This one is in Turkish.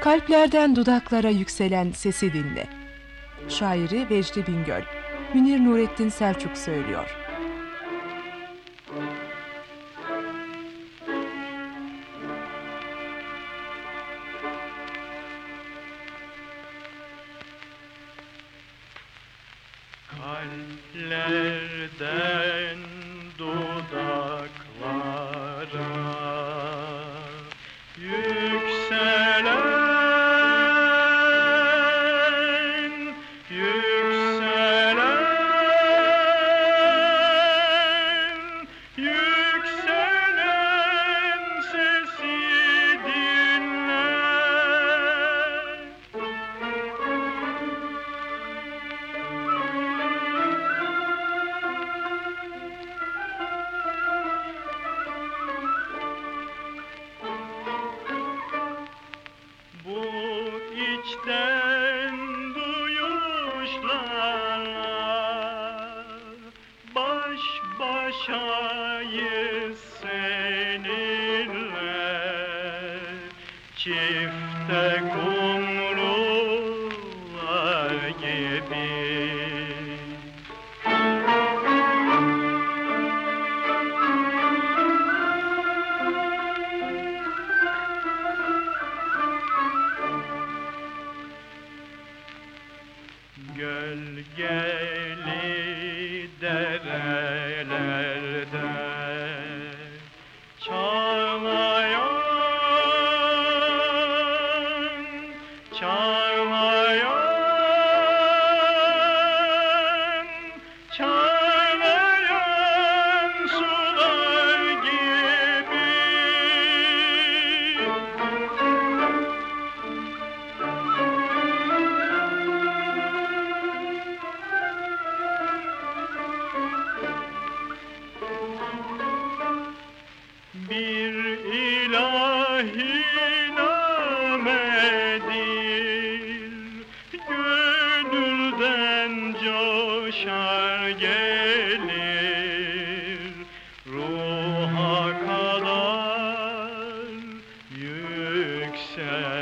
Kalplerden dudaklara yükselen sesi dinle. Şairi Vecdi Bingöl, Münir Nurettin Selçuk söylüyor. Kalplerden dudaklara içten duyuşlarla baş başayız seninle. Çifte kumrular Gölgeli derelerde inamedir Gönülden coşar gelir. Ruha kadar yüksel